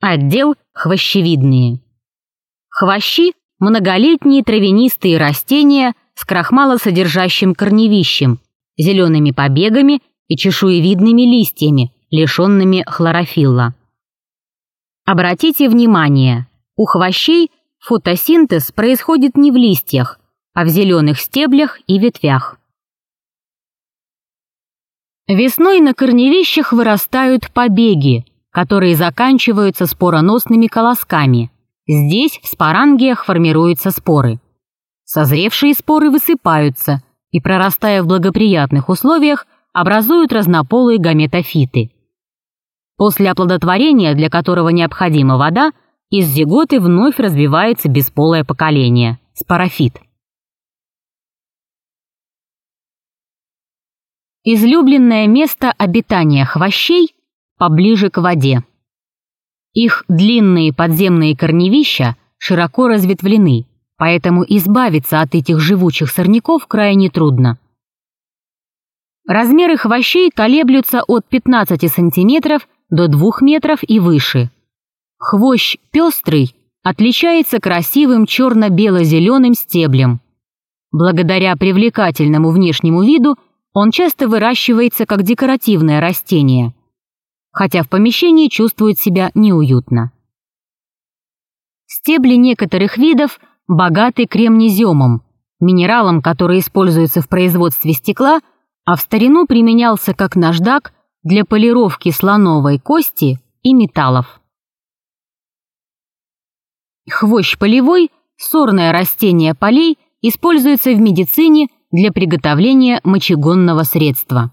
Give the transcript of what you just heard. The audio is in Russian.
Отдел хвощевидные. Хвощи – многолетние травянистые растения с крахмалосодержащим корневищем, зелеными побегами и чешуевидными листьями, лишенными хлорофилла. Обратите внимание, у хвощей фотосинтез происходит не в листьях, а в зеленых стеблях и ветвях. Весной на корневищах вырастают побеги, которые заканчиваются спороносными колосками. Здесь в спорангиях формируются споры. Созревшие споры высыпаются и, прорастая в благоприятных условиях, образуют разнополые гаметофиты. После оплодотворения, для которого необходима вода, из зиготы вновь развивается бесполое поколение – спорофит. Излюбленное место обитания хвощей поближе к воде. Их длинные подземные корневища широко разветвлены, поэтому избавиться от этих живучих сорняков крайне трудно. Размеры хвощей колеблются от 15 сантиметров до 2 метров и выше. Хвощ пестрый отличается красивым черно-бело-зеленым стеблем. Благодаря привлекательному внешнему виду он часто выращивается как декоративное растение, хотя в помещении чувствует себя неуютно. Стебли некоторых видов богаты кремнеземом, минералом, который используется в производстве стекла, а в старину применялся как наждак для полировки слоновой кости и металлов. Хвощ полевой, сорное растение полей, используется в медицине для приготовления мочегонного средства.